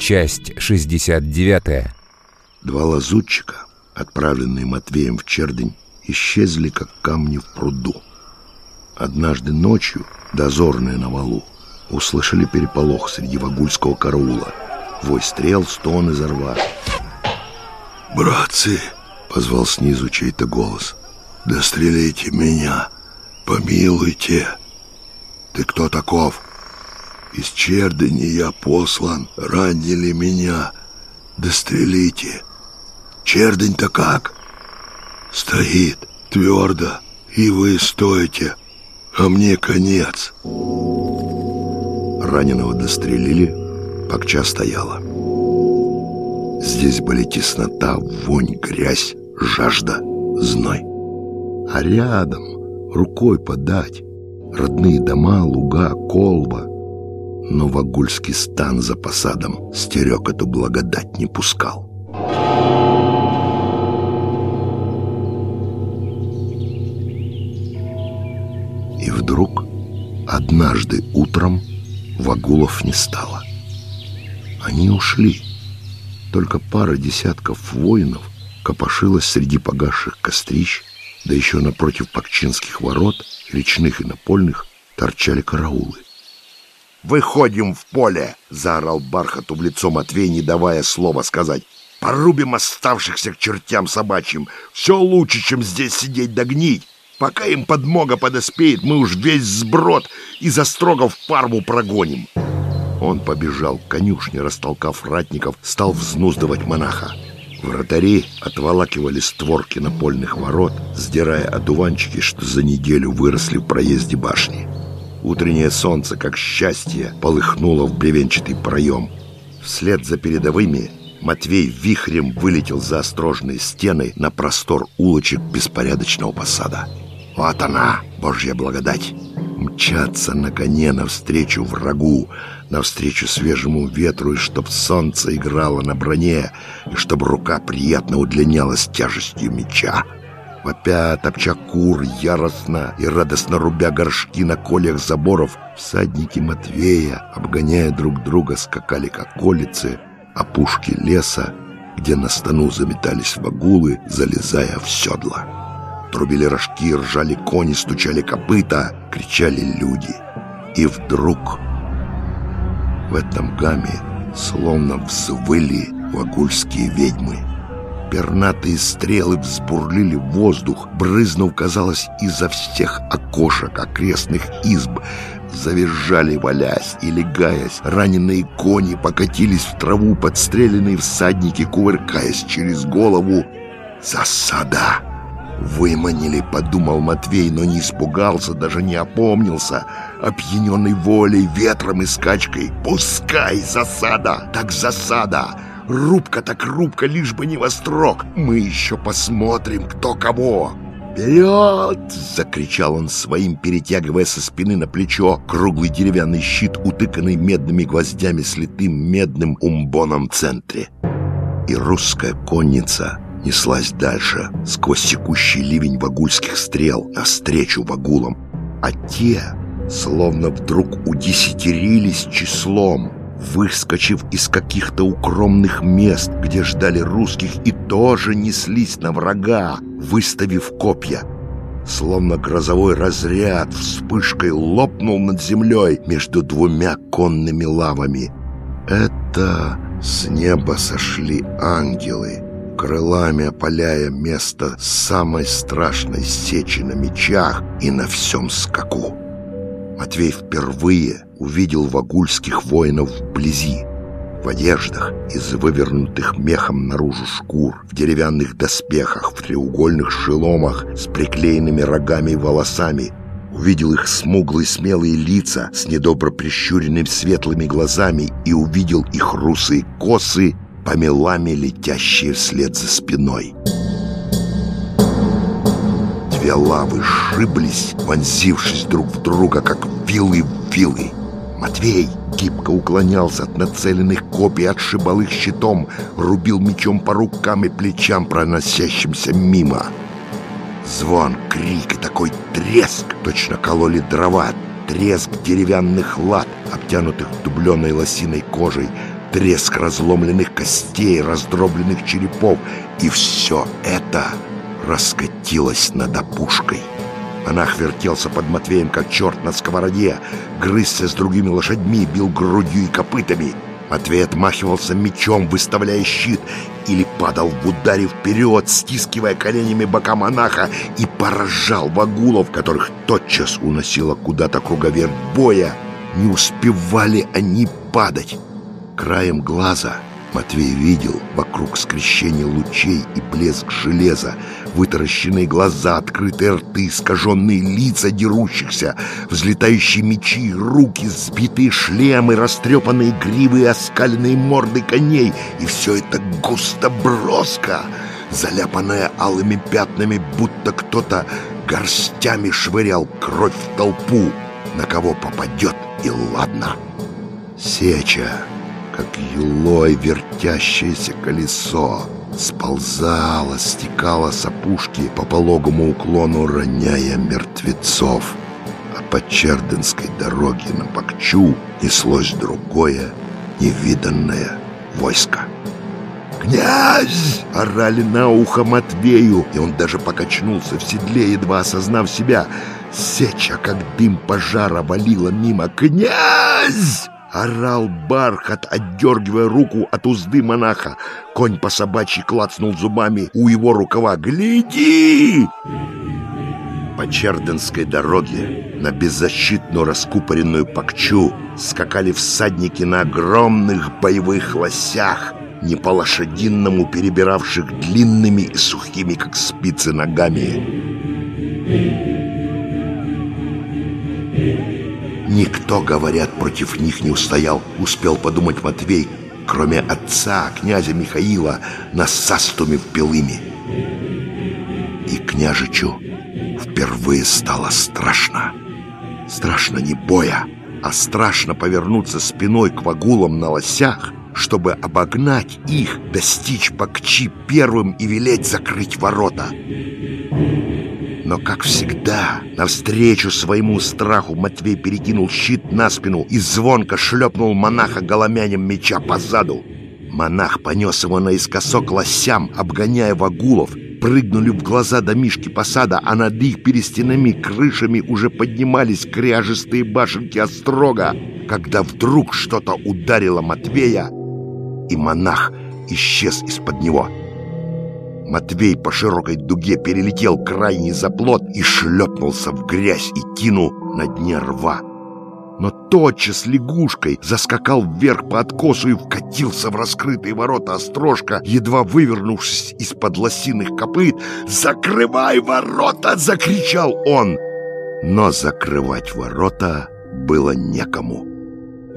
Часть 69. Два лазутчика, отправленные Матвеем в Чердень, исчезли, как камни в пруду. Однажды ночью дозорные на валу услышали переполох среди вагульского караула. Вой стрел, стон изо рва. «Братцы!» — позвал снизу чей-то голос. «Дострелите меня! Помилуйте!» «Ты кто таков?» «Из Чердыни я послан, ранили меня. Дострелите!» «Чердынь-то как?» «Стоит твердо, и вы стоите, а мне конец!» Раненого дострелили, Пакча стояла. Здесь были теснота, вонь, грязь, жажда, зной. А рядом, рукой подать, родные дома, луга, колба. Но вагульский стан за посадом стерег эту благодать не пускал. И вдруг, однажды утром, Вагулов не стало. Они ушли. Только пара десятков воинов копошилась среди погасших кострищ, да еще напротив Пакчинских ворот, речных и напольных, торчали караулы. «Выходим в поле!» — заорал Бархату в лицо Матвей, не давая слова сказать. «Порубим оставшихся к чертям собачьим. Все лучше, чем здесь сидеть да гнить. Пока им подмога подоспеет, мы уж весь сброд из острогов в парму прогоним». Он побежал к конюшне, растолкав ратников, стал взнуздывать монаха. Вратари отволакивали створки напольных ворот, сдирая одуванчики, что за неделю выросли в проезде башни. Утреннее солнце, как счастье, полыхнуло в бревенчатый проем. Вслед за передовыми Матвей вихрем вылетел за острожные стены на простор улочек беспорядочного посада. Вот она, Божья благодать! Мчаться на коне навстречу врагу, навстречу свежему ветру, и чтоб солнце играло на броне, и чтоб рука приятно удлинялась тяжестью меча. Вопя, топча кур, яростно и радостно рубя горшки на колях заборов, всадники Матвея, обгоняя друг друга, скакали как колицы, опушки леса, где на стану заметались вагулы, залезая в седла. Трубили рожки, ржали кони, стучали копыта, кричали люди. И вдруг в этом гамме словно взвыли вагульские ведьмы. Пернатые стрелы взбурлили воздух, брызнув, казалось, изо всех окошек окрестных изб. Завизжали, валясь и легаясь, раненые кони покатились в траву, подстреленные всадники, кувыркаясь через голову. «Засада!» «Выманили», — подумал Матвей, но не испугался, даже не опомнился. Опьяненный волей, ветром и скачкой. «Пускай засада, так засада!» Рубка так рубка, лишь бы не вострок. Мы еще посмотрим, кто кого. «Вперед!» — закричал он своим, перетягивая со спины на плечо круглый деревянный щит, утыканный медными гвоздями с литым медным умбоном в центре. И русская конница неслась дальше, сквозь секущий ливень вагульских стрел, навстречу вагулам. А те, словно вдруг удесятерились числом, выскочив из каких-то укромных мест, где ждали русских, и тоже неслись на врага, выставив копья. Словно грозовой разряд вспышкой лопнул над землей между двумя конными лавами. Это с неба сошли ангелы, крылами опаляя место самой страшной сечи на мечах и на всем скаку. Матвей впервые увидел вагульских воинов вблизи, в одеждах из вывернутых мехом наружу шкур, в деревянных доспехах, в треугольных шеломах с приклеенными рогами и волосами. Увидел их смуглые смелые лица с недобро прищуренными светлыми глазами и увидел их русые косы, помелами летящие вслед за спиной. Две лавы сшиблись, вонзившись друг в друга, как вилы в вилы. Матвей гибко уклонялся от нацеленных копий, отшибал их щитом, рубил мечом по рукам и плечам, проносящимся мимо. Звон, крик и такой треск точно кололи дрова, треск деревянных лад, обтянутых дубленой лосиной кожей, треск разломленных костей, раздробленных черепов. И все это раскатилось над опушкой. Монах вертелся под Матвеем, как черт на сковороде, грызся с другими лошадьми, бил грудью и копытами. Матвей отмахивался мечом, выставляя щит, или падал в ударе вперед, стискивая коленями бока монаха, и поражал вагулов, которых тотчас уносило куда-то круговерть боя. Не успевали они падать. Краем глаза Матвей видел вокруг скрещения лучей и блеск железа, вытаращенные глаза, открытые рты, искаженные лица дерущихся, взлетающие мечи, руки, сбитые шлемы, растрепанные гривы и оскаленные морды коней. И все это густо-броско, заляпанное алыми пятнами, будто кто-то горстями швырял кровь в толпу. На кого попадет, и ладно. Сеча как юлой вертящееся колесо, сползала, стекала с опушки по пологому уклону, роняя мертвецов. А по Черденской дороге на Бакчу неслось другое, невиданное войско. «Князь!» — орали на ухо Матвею, и он даже покачнулся в седле, едва осознав себя. Сеча, как дым пожара, валила мимо. «Князь!» Орал бархат, отдергивая руку от узды монаха. Конь по собачьи клацнул зубами у его рукава. «Гляди!» По Черденской дороге на беззащитную раскупоренную пакчу скакали всадники на огромных боевых лосях, не по лошадиному перебиравших длинными и сухими, как спицы, ногами. Никто, говорят, против них не устоял, успел подумать Матвей, кроме отца, князя Михаила, на састуме в Белыми. И княжичу впервые стало страшно. Страшно не боя, а страшно повернуться спиной к вагулам на лосях, чтобы обогнать их, достичь Пакчи первым и велеть закрыть ворота. Но, как всегда, навстречу своему страху Матвей перекинул щит на спину и звонко шлепнул монаха голомянем меча по заду. Монах понес его наискосок лосям, обгоняя вагулов. Прыгнули в глаза домишки посада, а над их перестенами крышами уже поднимались кряжестые башенки острога, когда вдруг что-то ударило Матвея, и монах исчез из-под него. Матвей по широкой дуге перелетел крайний заплот и шлепнулся в грязь и тину на дне рва. Но тотчас лягушкой заскакал вверх по откосу и вкатился в раскрытые ворота острожка, едва вывернувшись из-под лосиных копыт. «Закрывай ворота!» — закричал он. Но закрывать ворота было некому.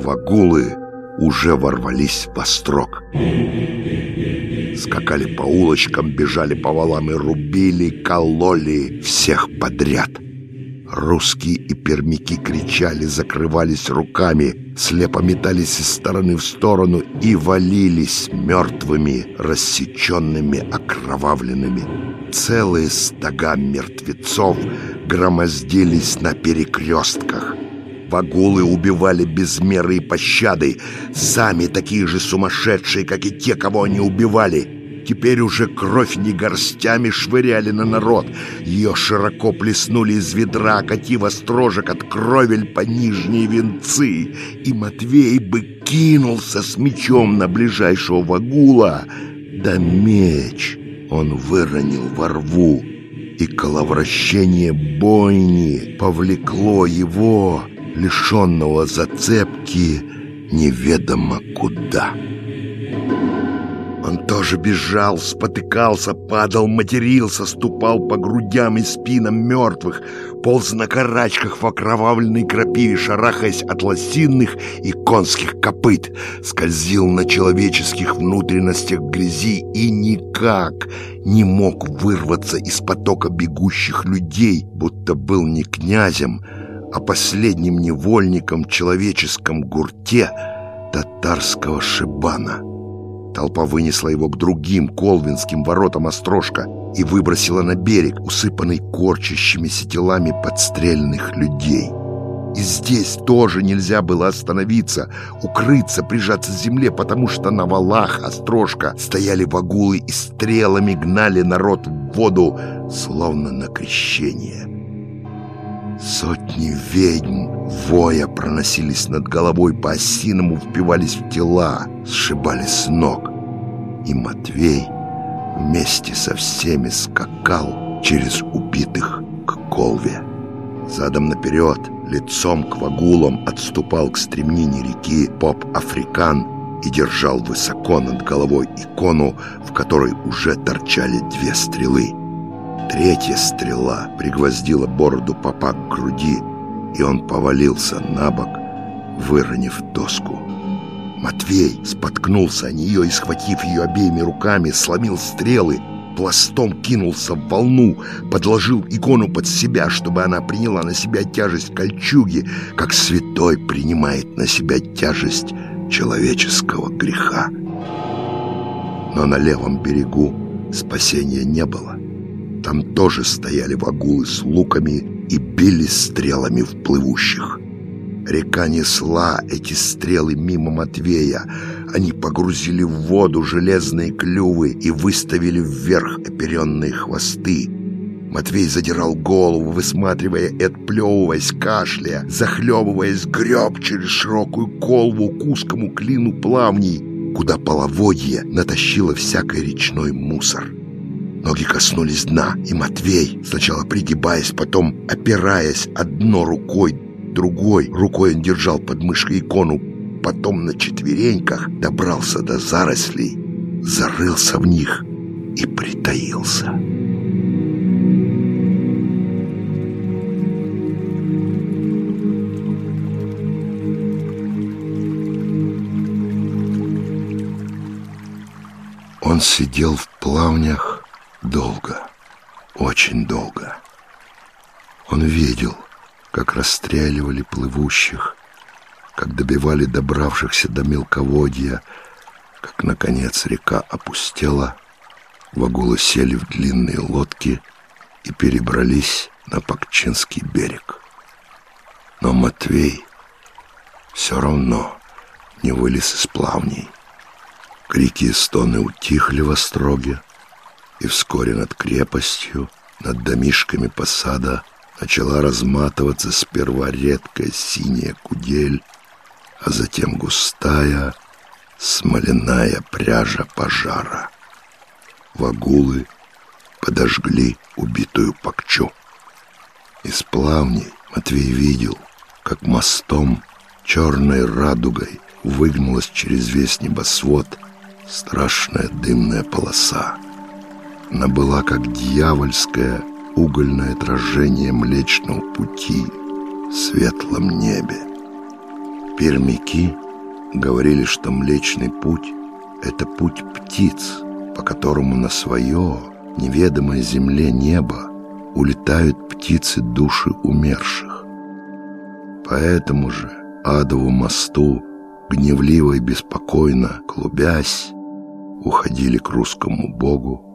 Вагулы уже ворвались в острог. Скакали по улочкам, бежали по валам и рубили, кололи всех подряд. Русские и пермяки кричали, закрывались руками, слепо метались из стороны в сторону и валились мертвыми, рассеченными, окровавленными. Целые стога мертвецов громоздились на перекрестках. Вагулы убивали без меры и пощады, сами такие же сумасшедшие, как и те, кого они убивали. Теперь уже кровь не горстями швыряли на народ. Ее широко плеснули из ведра, окатив острожек от кровель по нижние венцы. И Матвей бы кинулся с мечом на ближайшего вагула. Да меч он выронил во рву, и коловращение бойни повлекло его лишенного зацепки неведомо куда. Он тоже бежал, спотыкался, падал, матерился, ступал по грудям и спинам мертвых, полз на карачках в окровавленной крапиве, шарахаясь от лосинных и конских копыт, скользил на человеческих внутренностях грязи и никак не мог вырваться из потока бегущих людей, будто был не князем, о последнем невольником человеческом гурте татарского шибана. Толпа вынесла его к другим колвинским воротам Острожка и выбросила на берег, усыпанный корчащимися телами подстрельных людей. И здесь тоже нельзя было остановиться, укрыться, прижаться к земле, потому что на валах острожка стояли вагулы и стрелами гнали народ в воду, словно на крещение. Сотни ведьм, воя, проносились над головой по осиному, впивались в тела, сшибали с ног. И Матвей вместе со всеми скакал через убитых к колве. Задом наперед, лицом к вагулам, отступал к стремнине реки поп-африкан и держал высоко над головой икону, в которой уже торчали две стрелы. Третья стрела пригвоздила бороду попа к груди, и он повалился на бок, выронив доску. Матвей споткнулся о нее и, схватив ее обеими руками, сломил стрелы, пластом кинулся в волну, подложил икону под себя, чтобы она приняла на себя тяжесть кольчуги, как святой принимает на себя тяжесть человеческого греха. Но на левом берегу спасения не было. Там тоже стояли вагулы с луками и били стрелами в плывущих. Река несла эти стрелы мимо Матвея. Они погрузили в воду железные клювы и выставили вверх оперенные хвосты. Матвей задирал голову, высматривая и отплевываясь, кашля, захлебываясь, греб через широкую колву к узкому клину плавней, куда половодье натащило всякий речной мусор. Ноги коснулись дна, и Матвей, сначала пригибаясь, потом опираясь одной рукой, другой рукой он держал под мышкой икону, потом на четвереньках добрался до зарослей, зарылся в них и притаился. Он сидел в плавнях долго, очень долго. Он видел, как расстреливали плывущих, как добивали добравшихся до мелководья, как, наконец, река опустела, вагулы сели в длинные лодки и перебрались на Пакчинский берег. Но Матвей все равно не вылез из плавней. Крики и стоны утихли в остроге, и вскоре над крепостью, над домишками посада начала разматываться сперва редкая синяя кудель, а затем густая смоляная пряжа пожара. Вагулы подожгли убитую Пакчу. Из плавней Матвей видел, как мостом черной радугой выгнулась через весь небосвод страшная дымная полоса. Она была как дьявольская угольное отражение Млечного Пути в светлом небе. Пермяки говорили, что Млечный Путь — это путь птиц, по которому на свое неведомое земле небо улетают птицы души умерших. Поэтому же адову мосту, гневливо и беспокойно клубясь, уходили к русскому богу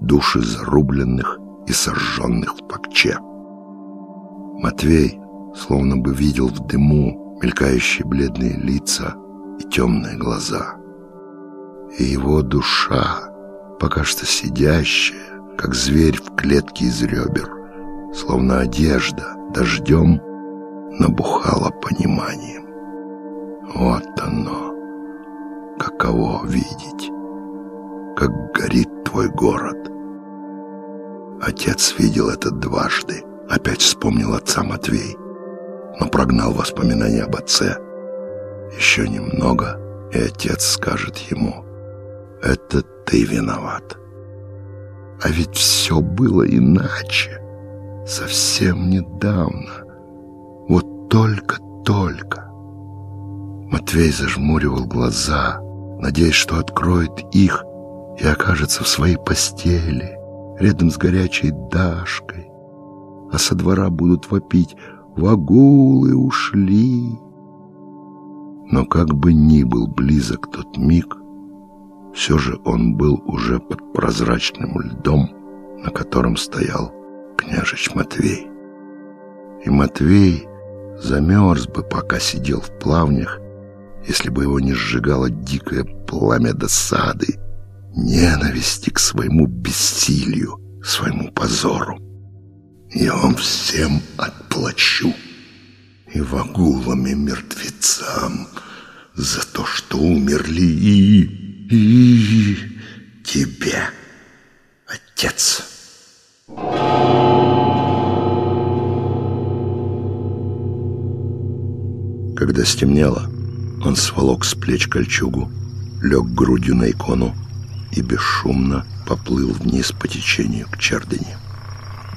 души зарубленных и сожженных в пакче. Матвей словно бы видел в дыму мелькающие бледные лица и темные глаза. И его душа, пока что сидящая, как зверь в клетке из ребер, словно одежда дождем, набухала пониманием. Вот оно, каково видеть, как горит твой город — Отец видел это дважды. Опять вспомнил отца Матвей, но прогнал воспоминания об отце. Еще немного, и отец скажет ему, «Это ты виноват». А ведь все было иначе, совсем недавно, вот только-только. Матвей зажмуривал глаза, надеясь, что откроет их и окажется в своей постели, рядом с горячей Дашкой, а со двора будут вопить «Вагулы ушли!». Но как бы ни был близок тот миг, все же он был уже под прозрачным льдом, на котором стоял княжич Матвей. И Матвей замерз бы, пока сидел в плавнях, если бы его не сжигало дикое пламя досады, ненависти к своему бессилию, своему позору. Я вам всем отплачу и вагулам, и мертвецам за то, что умерли и, и тебе, отец. Когда стемнело, он сволок с плеч кольчугу, лег грудью на икону и бесшумно поплыл вниз по течению к Чердыне.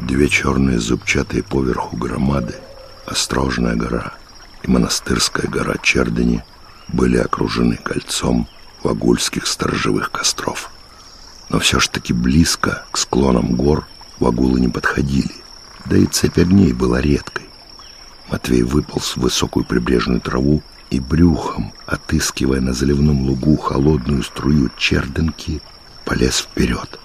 Две черные зубчатые поверху громады, Острожная гора и монастырская гора Чердыни были окружены кольцом вагульских сторожевых костров. Но все ж таки близко к склонам гор вагулы не подходили, да и цепь огней была редкой. Матвей выполз в высокую прибрежную траву и брюхом, отыскивая на заливном лугу холодную струю чердынки, полез вперед.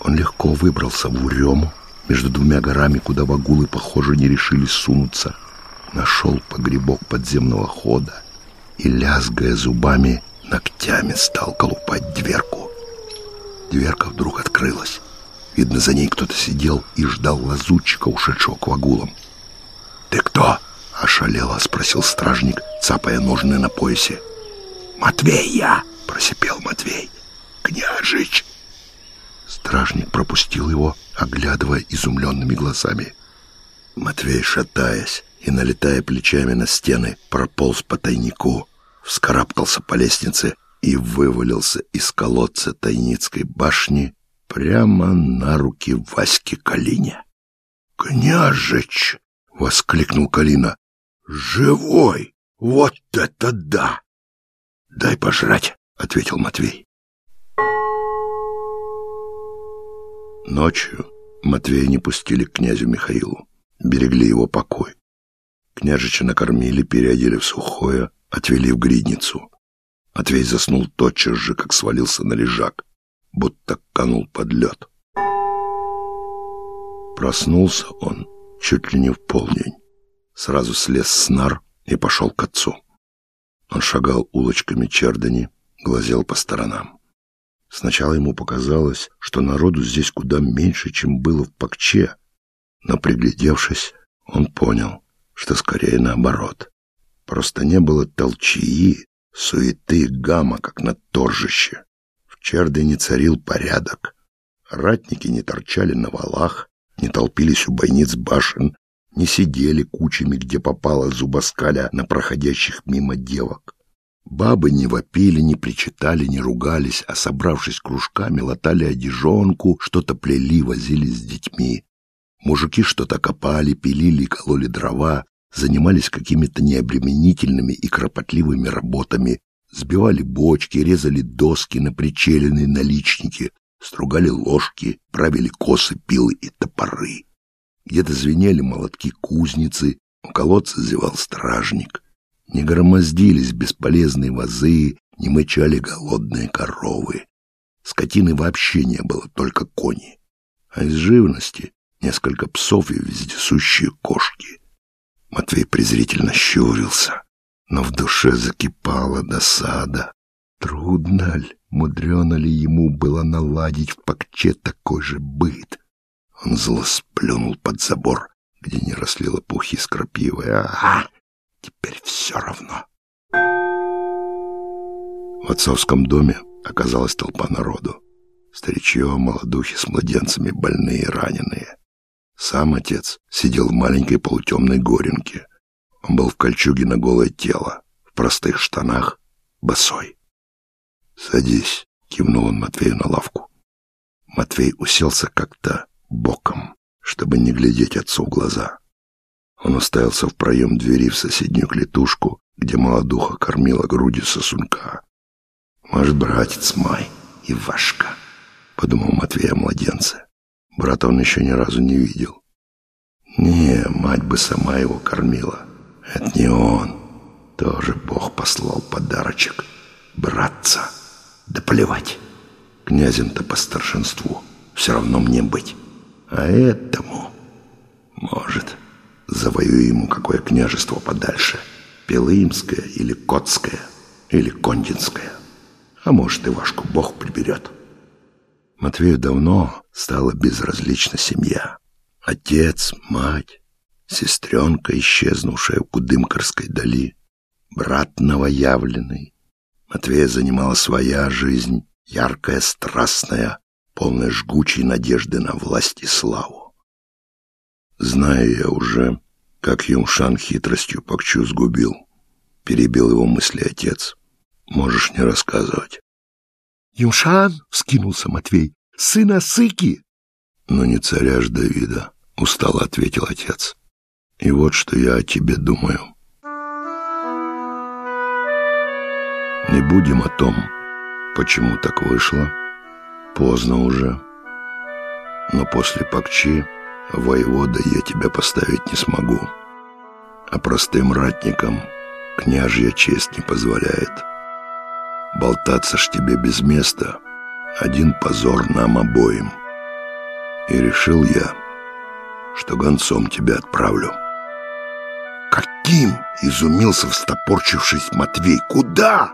Он легко выбрался в урему между двумя горами, куда вагулы, похоже, не решились сунуться. Нашел погребок подземного хода и, лязгая зубами, ногтями стал колупать дверку. Дверка вдруг открылась. Видно, за ней кто-то сидел и ждал лазутчика, ушедшего к вагулам. «Ты кто?» — ошалело спросил стражник, цапая ножны на поясе. «Матвей я!» — просипел Матвей. «Княжич!» Стражник пропустил его, оглядывая изумленными глазами. Матвей, шатаясь и налетая плечами на стены, прополз по тайнику, вскарабкался по лестнице и вывалился из колодца Тайницкой башни прямо на руки Васьки Калине. «Княжич!» — воскликнул Калина. «Живой! Вот это да!» «Дай пожрать!» — ответил Матвей. Ночью Матвея не пустили к князю Михаилу. Берегли его покой. Княжича накормили, переодели в сухое, отвели в гридницу. Матвей заснул тотчас же, как свалился на лежак, будто канул под лед. Проснулся он чуть ли не в полдень. Сразу слез с нар и пошел к отцу. Он шагал улочками Чердани, глазел по сторонам. Сначала ему показалось, что народу здесь куда меньше, чем было в Пакче, но, приглядевшись, он понял, что скорее наоборот. Просто не было толчии, суеты, гамма, как на торжище. В Чердыне царил порядок. Ратники не торчали на валах, не толпились у бойниц башен, не сидели кучами, где попало зубоскаля на проходящих мимо девок. Бабы не вопили, не причитали, не ругались, а, собравшись кружками, латали одежонку, что-то плели, возились с детьми. Мужики что-то копали, пилили, кололи дрова, занимались какими-то необременительными и кропотливыми работами, сбивали бочки, резали доски на причеленные наличники, стругали ложки, правили косы, пилы и топоры. Где-то звенели молотки кузницы, у колодца зевал стражник. Не громоздились бесполезные вазы, не мычали голодные коровы. Скотины вообще не было, только кони. А из живности несколько псов и вездесущие кошки. Матвей презрительно щурился, но в душе закипала досада. Трудно ли, мудрено ли ему было наладить в Пакче такой же быт? Он зло сплюнул под забор, где не росли лопухи с крапивой. А, теперь все равно. В отцовском доме оказалась толпа народу. Старичье, молодухи с младенцами, больные и раненые. Сам отец сидел в маленькой полутемной горенке. Он был в кольчуге на голое тело, в простых штанах, босой. «Садись», — кивнул он Матвею на лавку. Матвей уселся как-то боком, чтобы не глядеть отцу в глаза. Он уставился в проем двери в соседнюю клетушку, где молодуха кормила грудью сосунка. «Может, братец мой Вашка», — подумал Матвей о младенце. Брата он еще ни разу не видел. Не, мать бы сама его кормила. Это не он. Тоже Бог послал подарочек. Братца. Да плевать. Князем-то по старшинству. Все равно мне быть. А этому, может, завоюю ему какое княжество подальше. Пелымское или Котское, или Кондинское. А может, и Вашку Бог приберет. Матвею давно стала безразлична семья. Отец, мать, сестренка, исчезнувшая в Кудымкарской дали, брат новоявленный. Матвея занимала своя жизнь, яркая, страстная, полная жгучей надежды на власть и славу. Зная я уже, как Юмшан хитростью Пакчу сгубил, перебил его мысли отец. Можешь не рассказывать. «Юмшан!» — вскинулся Матвей. «Сына Сыки!» «Но не царя ж Давида», — устало ответил отец. «И вот что я о тебе думаю. Не будем о том, почему так вышло. Поздно уже. Но после Пакчи воевода я тебя поставить не смогу. А простым ратникам княжья честь не позволяет. Болтаться ж тебе без места — один позор нам обоим. И решил я, что гонцом тебя отправлю. «Каким?» — изумился, встопорчившись Матвей. «Куда?»